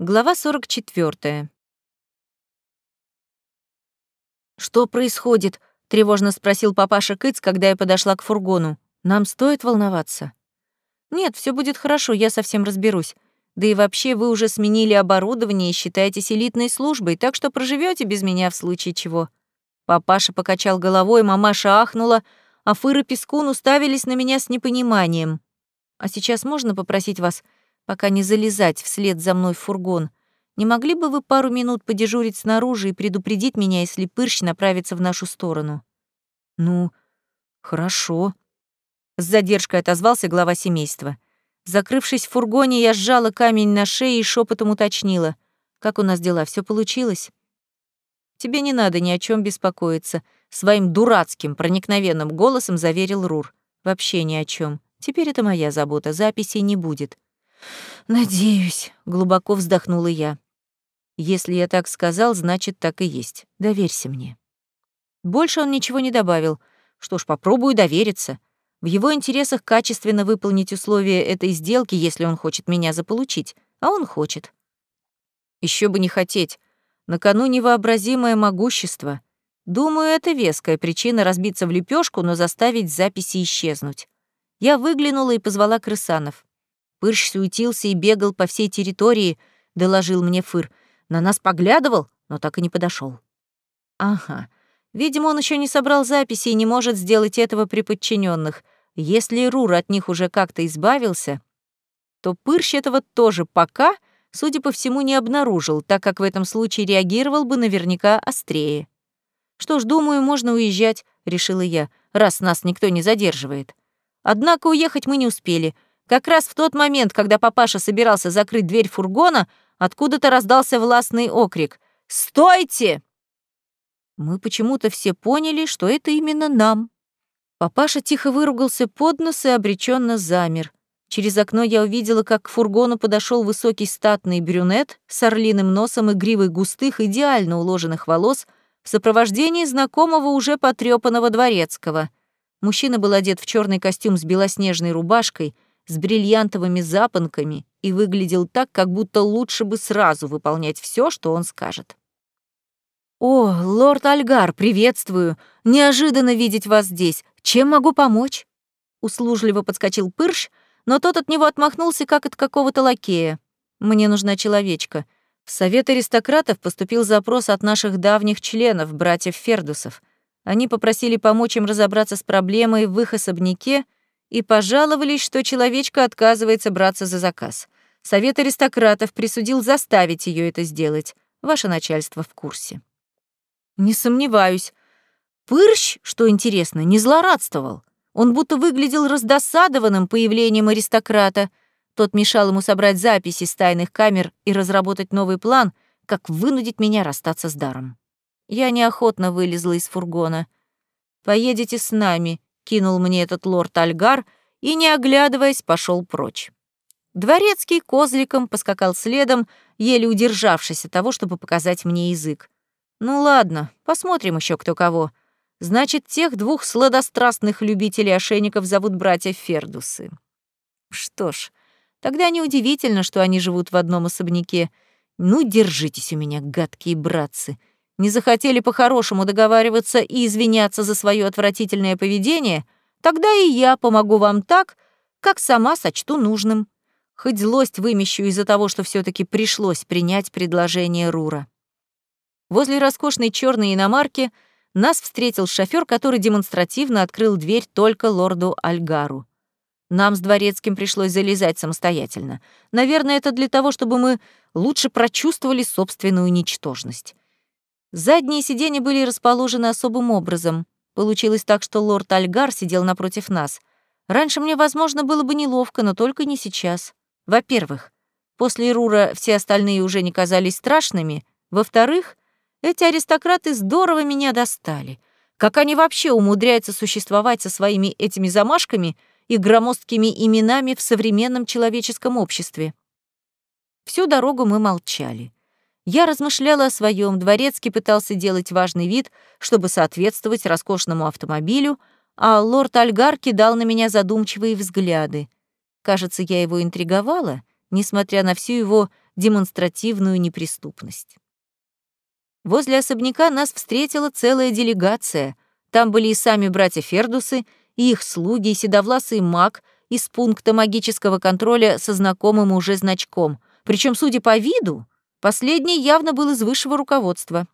Глава 44. «Что происходит?» — тревожно спросил папаша Кыц, когда я подошла к фургону. «Нам стоит волноваться?» «Нет, все будет хорошо, я совсем разберусь. Да и вообще вы уже сменили оборудование и считаетесь элитной службой, так что проживете без меня в случае чего». Папаша покачал головой, мамаша ахнула, а Фыр и Пескун уставились на меня с непониманием. «А сейчас можно попросить вас пока не залезать вслед за мной в фургон. Не могли бы вы пару минут подежурить снаружи и предупредить меня, если Пырщ направится в нашу сторону?» «Ну, хорошо», — с задержкой отозвался глава семейства. Закрывшись в фургоне, я сжала камень на шее и шепотом уточнила. «Как у нас дела? Все получилось?» «Тебе не надо ни о чем беспокоиться», — своим дурацким, проникновенным голосом заверил Рур. «Вообще ни о чем. Теперь это моя забота, записей не будет. «Надеюсь», — глубоко вздохнула я. «Если я так сказал, значит, так и есть. Доверься мне». Больше он ничего не добавил. Что ж, попробую довериться. В его интересах качественно выполнить условия этой сделки, если он хочет меня заполучить. А он хочет. Еще бы не хотеть. На кону невообразимое могущество. Думаю, это веская причина разбиться в лепешку, но заставить записи исчезнуть. Я выглянула и позвала крысанов. Пырщ суетился и бегал по всей территории, доложил мне Фыр. На нас поглядывал, но так и не подошел. Ага. Видимо, он еще не собрал записи и не может сделать этого при подчиненных. Если Рур от них уже как-то избавился, то Пырщ этого тоже пока, судя по всему, не обнаружил, так как в этом случае реагировал бы наверняка острее. «Что ж, думаю, можно уезжать», — решила я, раз нас никто не задерживает. Однако уехать мы не успели. Как раз в тот момент, когда папаша собирался закрыть дверь фургона, откуда-то раздался властный окрик «Стойте!». Мы почему-то все поняли, что это именно нам. Папаша тихо выругался под нос и обреченно замер. Через окно я увидела, как к фургону подошел высокий статный брюнет с орлиным носом и гривой густых, идеально уложенных волос в сопровождении знакомого уже потрёпанного дворецкого. Мужчина был одет в черный костюм с белоснежной рубашкой, с бриллиантовыми запонками и выглядел так, как будто лучше бы сразу выполнять все, что он скажет. «О, лорд Альгар, приветствую! Неожиданно видеть вас здесь. Чем могу помочь?» Услужливо подскочил Пырш, но тот от него отмахнулся, как от какого-то лакея. «Мне нужна человечка. В Совет аристократов поступил запрос от наших давних членов, братьев Фердусов. Они попросили помочь им разобраться с проблемой в их особняке и пожаловались, что человечка отказывается браться за заказ. Совет аристократов присудил заставить ее это сделать. Ваше начальство в курсе. Не сомневаюсь. Пырщ, что интересно, не злорадствовал. Он будто выглядел раздосадованным появлением аристократа. Тот мешал ему собрать записи с тайных камер и разработать новый план, как вынудить меня расстаться с даром. Я неохотно вылезла из фургона. «Поедете с нами», кинул мне этот лорд Альгар и, не оглядываясь, пошел прочь. Дворецкий козликом поскакал следом, еле удержавшись от того, чтобы показать мне язык. Ну ладно, посмотрим еще кто кого. Значит, тех двух сладострастных любителей ошейников зовут братья Фердусы. Что ж, тогда неудивительно, что они живут в одном особняке. Ну, держитесь у меня, гадкие братцы. Не захотели по-хорошему договариваться и извиняться за свое отвратительное поведение, тогда и я помогу вам так, как сама сочту нужным. Хоть злость вымещу из-за того, что все таки пришлось принять предложение Рура. Возле роскошной черной иномарки нас встретил шофер, который демонстративно открыл дверь только лорду Альгару. Нам с дворецким пришлось залезать самостоятельно. Наверное, это для того, чтобы мы лучше прочувствовали собственную ничтожность. Задние сиденья были расположены особым образом. Получилось так, что лорд Альгар сидел напротив нас. Раньше мне, возможно, было бы неловко, но только не сейчас. Во-первых, после Рура все остальные уже не казались страшными. Во-вторых, эти аристократы здорово меня достали. Как они вообще умудряются существовать со своими этими замашками и громоздкими именами в современном человеческом обществе? Всю дорогу мы молчали. Я размышляла о своем, дворецкий пытался делать важный вид, чтобы соответствовать роскошному автомобилю, а лорд Альгар кидал на меня задумчивые взгляды. Кажется, я его интриговала, несмотря на всю его демонстративную неприступность. Возле особняка нас встретила целая делегация. Там были и сами братья Фердусы, и их слуги, и седовласый маг из пункта магического контроля со знакомым уже значком. Причем, судя по виду, последний явно был из высшего руководства.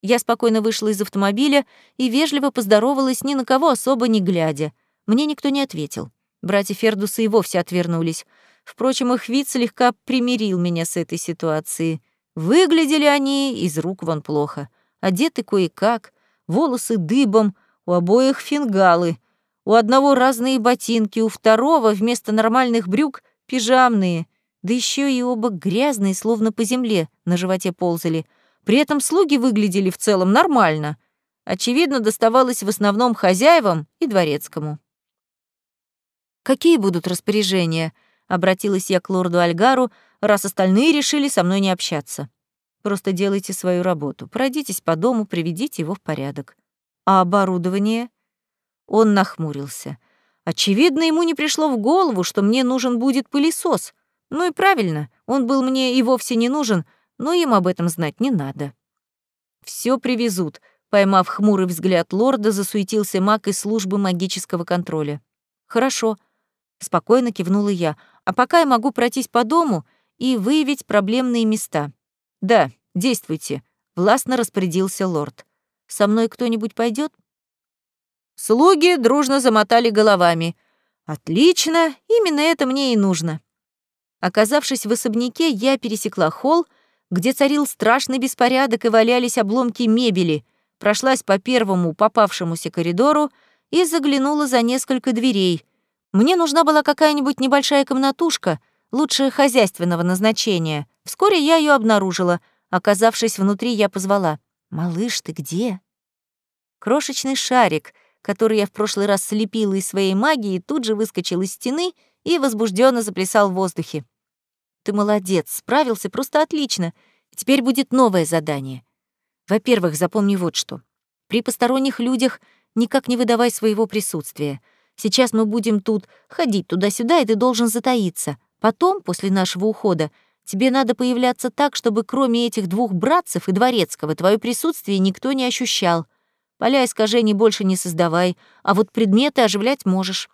Я спокойно вышла из автомобиля и вежливо поздоровалась ни на кого особо не глядя. Мне никто не ответил. Братья Фердусы и вовсе отвернулись. Впрочем, их вид слегка примирил меня с этой ситуацией. Выглядели они из рук вон плохо. Одеты кое-как, волосы дыбом, у обоих фингалы. У одного разные ботинки, у второго вместо нормальных брюк — пижамные. Да еще и оба грязные, словно по земле, на животе ползали. При этом слуги выглядели в целом нормально. Очевидно, доставалось в основном хозяевам и дворецкому. «Какие будут распоряжения?» — обратилась я к лорду Альгару, раз остальные решили со мной не общаться. «Просто делайте свою работу, пройдитесь по дому, приведите его в порядок. А оборудование?» Он нахмурился. Очевидно, ему не пришло в голову, что мне нужен будет пылесос. Ну и правильно, он был мне и вовсе не нужен, но им об этом знать не надо. Все привезут», — поймав хмурый взгляд лорда, засуетился маг из службы магического контроля. «Хорошо», — спокойно кивнула я, «а пока я могу пройтись по дому и выявить проблемные места». «Да, действуйте», — властно распорядился лорд. «Со мной кто-нибудь пойдет? Слуги дружно замотали головами. «Отлично, именно это мне и нужно». Оказавшись в особняке, я пересекла холл, где царил страшный беспорядок и валялись обломки мебели, прошлась по первому попавшемуся коридору и заглянула за несколько дверей. Мне нужна была какая-нибудь небольшая комнатушка, лучше хозяйственного назначения. Вскоре я ее обнаружила. Оказавшись внутри, я позвала. «Малыш, ты где?» Крошечный шарик, который я в прошлый раз слепила из своей магии, тут же выскочил из стены и возбужденно заплясал в воздухе. Ты молодец, справился просто отлично. Теперь будет новое задание. Во-первых, запомни вот что. При посторонних людях никак не выдавай своего присутствия. Сейчас мы будем тут ходить туда-сюда, и ты должен затаиться. Потом, после нашего ухода, тебе надо появляться так, чтобы кроме этих двух братцев и дворецкого твое присутствие никто не ощущал. Поля искажений больше не создавай, а вот предметы оживлять можешь.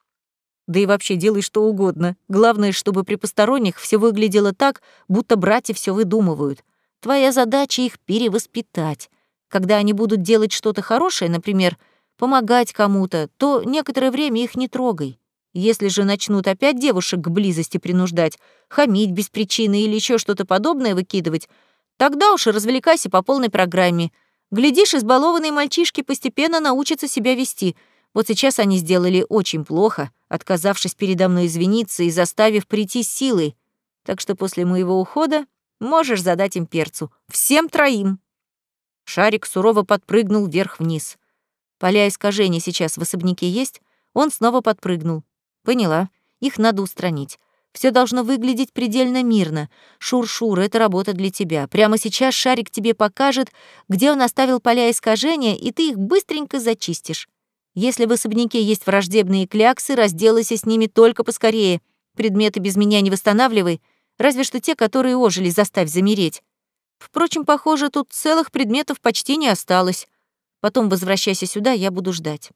Да и вообще делай что угодно. Главное, чтобы при посторонних все выглядело так, будто братья все выдумывают. Твоя задача их перевоспитать. Когда они будут делать что-то хорошее, например, помогать кому-то, то некоторое время их не трогай. Если же начнут опять девушек к близости принуждать, хамить без причины или еще что-то подобное выкидывать, тогда уж и развлекайся по полной программе. Глядишь, избалованные мальчишки постепенно научатся себя вести — вот сейчас они сделали очень плохо, отказавшись передо мной извиниться и заставив прийти силой. Так что после моего ухода можешь задать им перцу. Всем троим. Шарик сурово подпрыгнул вверх-вниз. Поля искажений сейчас в особняке есть? Он снова подпрыгнул. Поняла. Их надо устранить. Все должно выглядеть предельно мирно. Шур-шур, это работа для тебя. Прямо сейчас шарик тебе покажет, где он оставил поля искажения, и ты их быстренько зачистишь. Если в особняке есть враждебные кляксы, разделайся с ними только поскорее. Предметы без меня не восстанавливай, разве что те, которые ожили, заставь замереть. Впрочем, похоже, тут целых предметов почти не осталось. Потом возвращайся сюда, я буду ждать.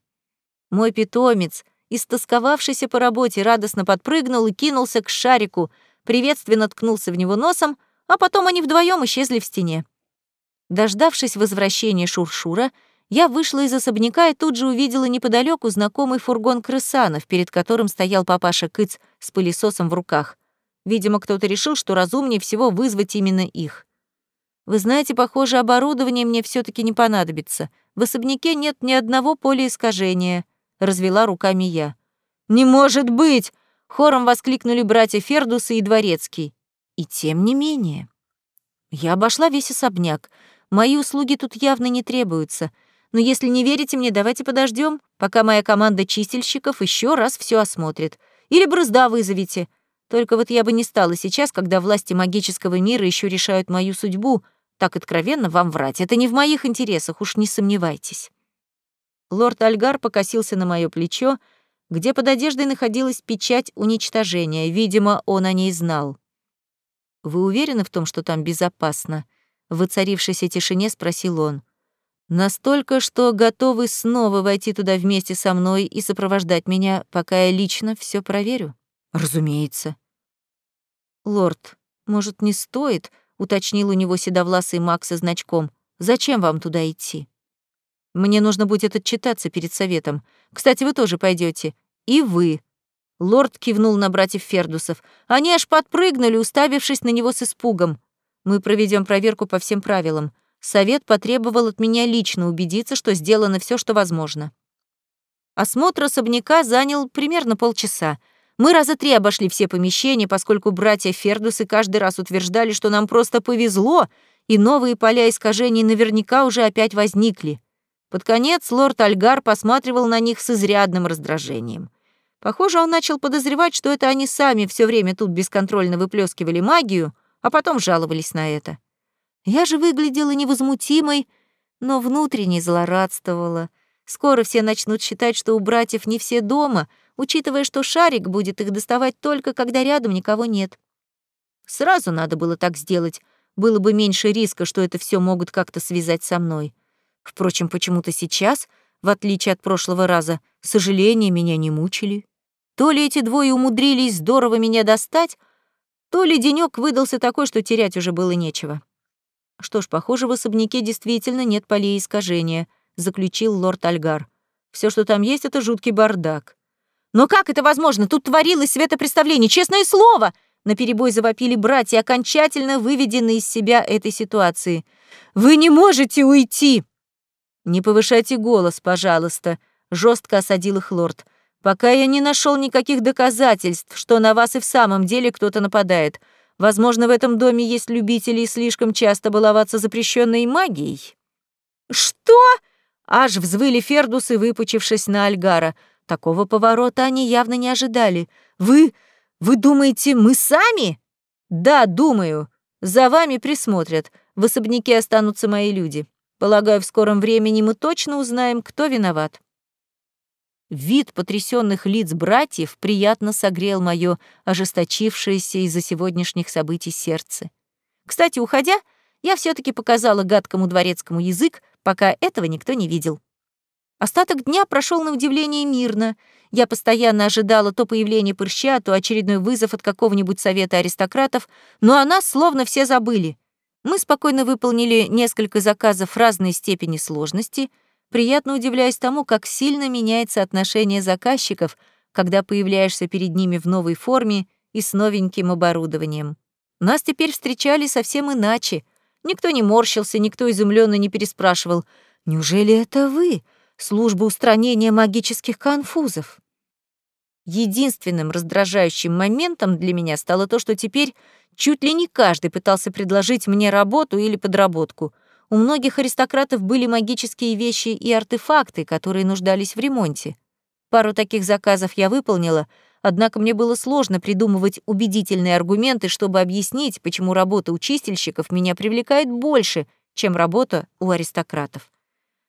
Мой питомец, истосковавшийся по работе, радостно подпрыгнул и кинулся к шарику, приветственно ткнулся в него носом, а потом они вдвоем исчезли в стене. Дождавшись возвращения Шуршура, я вышла из особняка и тут же увидела неподалеку знакомый фургон крысанов, перед которым стоял папаша Кыц с пылесосом в руках. Видимо, кто-то решил, что разумнее всего вызвать именно их. Вы знаете, похоже, оборудование мне все таки не понадобится. В особняке нет ни одного поля искажения, развела руками я. Не может быть! хором воскликнули братья Фердусы и Дворецкий. И тем не менее. Я обошла весь особняк. Мои услуги тут явно не требуются — но если не верите мне, давайте подождем, пока моя команда чистильщиков еще раз все осмотрит. Или брызда вызовите. Только вот я бы не стала сейчас, когда власти магического мира еще решают мою судьбу, так откровенно вам врать. Это не в моих интересах, уж не сомневайтесь. Лорд Альгар покосился на мое плечо, где под одеждой находилась печать уничтожения. Видимо, он о ней знал. Вы уверены в том, что там безопасно? В воцарившейся тишине спросил он. Настолько, что готовы снова войти туда вместе со мной и сопровождать меня, пока я лично все проверю? Разумеется. Лорд, может, не стоит? уточнил у него седовласый Макс со значком. Зачем вам туда идти? Мне нужно будет отчитаться перед советом. Кстати, вы тоже пойдете. И вы. Лорд кивнул на братьев Фердусов. Они аж подпрыгнули, уставившись на него с испугом. Мы проведем проверку по всем правилам. Совет потребовал от меня лично убедиться, что сделано все, что возможно. Осмотр особняка занял примерно полчаса. Мы раза три обошли все помещения, поскольку братья Фердусы каждый раз утверждали, что нам просто повезло, и новые поля искажений наверняка уже опять возникли. Под конец лорд Альгар посматривал на них с изрядным раздражением. Похоже, он начал подозревать, что это они сами все время тут бесконтрольно выплескивали магию, а потом жаловались на это. Я же выглядела невозмутимой, но внутренне злорадствовала. Скоро все начнут считать, что у братьев не все дома, учитывая, что шарик будет их доставать только, когда рядом никого нет. Сразу надо было так сделать, было бы меньше риска, что это все могут как-то связать со мной. Впрочем, почему-то сейчас, в отличие от прошлого раза, сожаления меня не мучили. То ли эти двое умудрились здорово меня достать, то ли денёк выдался такой, что терять уже было нечего. Что ж, похоже, в особняке действительно нет полей искажения, заключил лорд Альгар. Все, что там есть, это жуткий бардак. Но как это возможно? Тут творилось светопреставление, честное слово! Наперебой завопили братья, окончательно выведенные из себя этой ситуации. «Вы не можете уйти!» «Не повышайте голос, пожалуйста», — жестко осадил их лорд. «Пока я не нашел никаких доказательств, что на вас и в самом деле кто-то нападает. Возможно, в этом доме есть любители слишком часто баловаться запрещенной магией». «Что?» — аж взвыли Фердусы, выпучившись на Альгара. Такого поворота они явно не ожидали. «Вы... вы думаете, мы сами?» «Да, думаю. За вами присмотрят. В особняке останутся мои люди. Полагаю, в скором времени мы точно узнаем, кто виноват. Вид потрясенных лиц братьев приятно согрел мое ожесточившееся из-за сегодняшних событий сердце. Кстати, уходя, я все таки показала гадкому дворецкому язык, пока этого никто не видел. Остаток дня прошел на удивление мирно. Я постоянно ожидала то появления прыща, то очередной вызов от какого-нибудь совета аристократов, но о нас словно все забыли. Мы спокойно выполнили несколько заказов разной степени сложности, приятно удивляясь тому, как сильно меняется отношение заказчиков, когда появляешься перед ними в новой форме и с новеньким оборудованием. Нас теперь встречали совсем иначе. Никто не морщился, никто изумленно не переспрашивал «Неужели это вы? Служба устранения магических конфузов?» Единственным раздражающим моментом для меня стало то, что теперь чуть ли не каждый пытался предложить мне работу или подработку. У многих аристократов были магические вещи и артефакты, которые нуждались в ремонте. Пару таких заказов я выполнила, однако мне было сложно придумывать убедительные аргументы, чтобы объяснить, почему работа у чистильщиков меня привлекает больше, чем работа у аристократов.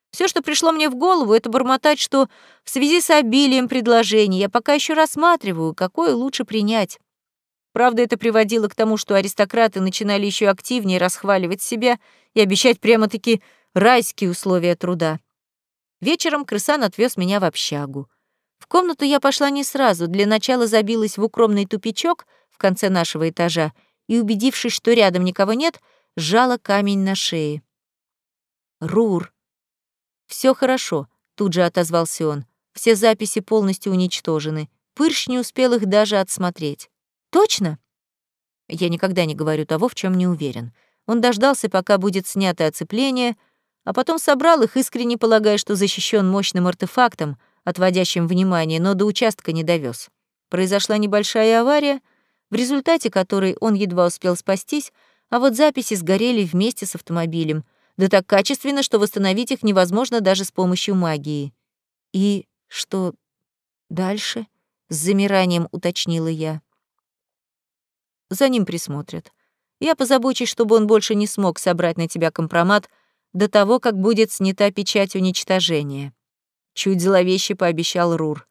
Все, что пришло мне в голову, это бормотать, что в связи с обилием предложений я пока еще рассматриваю, какое лучше принять. Правда, это приводило к тому, что аристократы начинали еще активнее расхваливать себя и обещать прямо-таки райские условия труда. Вечером крысан отвез меня в общагу. В комнату я пошла не сразу, для начала забилась в укромный тупичок в конце нашего этажа и, убедившись, что рядом никого нет, сжала камень на шее. «Рур, все хорошо», — тут же отозвался он. «Все записи полностью уничтожены. Пырш не успел их даже отсмотреть». «Точно?» Я никогда не говорю того, в чем не уверен. Он дождался, пока будет снято оцепление, а потом собрал их, искренне полагая, что защищен мощным артефактом, отводящим внимание, но до участка не довез. Произошла небольшая авария, в результате которой он едва успел спастись, а вот записи сгорели вместе с автомобилем — да так качественно, что восстановить их невозможно даже с помощью магии. И что дальше? С замиранием уточнила я. За ним присмотрят. Я позабочусь, чтобы он больше не смог собрать на тебя компромат до того, как будет снята печать уничтожения. Чуть зловеще пообещал Рур.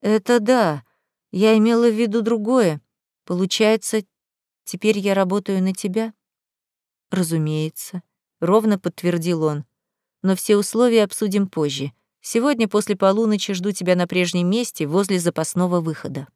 Это да, я имела в виду другое. Получается, Теперь я работаю на тебя? Разумеется, ровно подтвердил он. Но все условия обсудим позже. Сегодня после полуночи жду тебя на прежнем месте возле запасного выхода.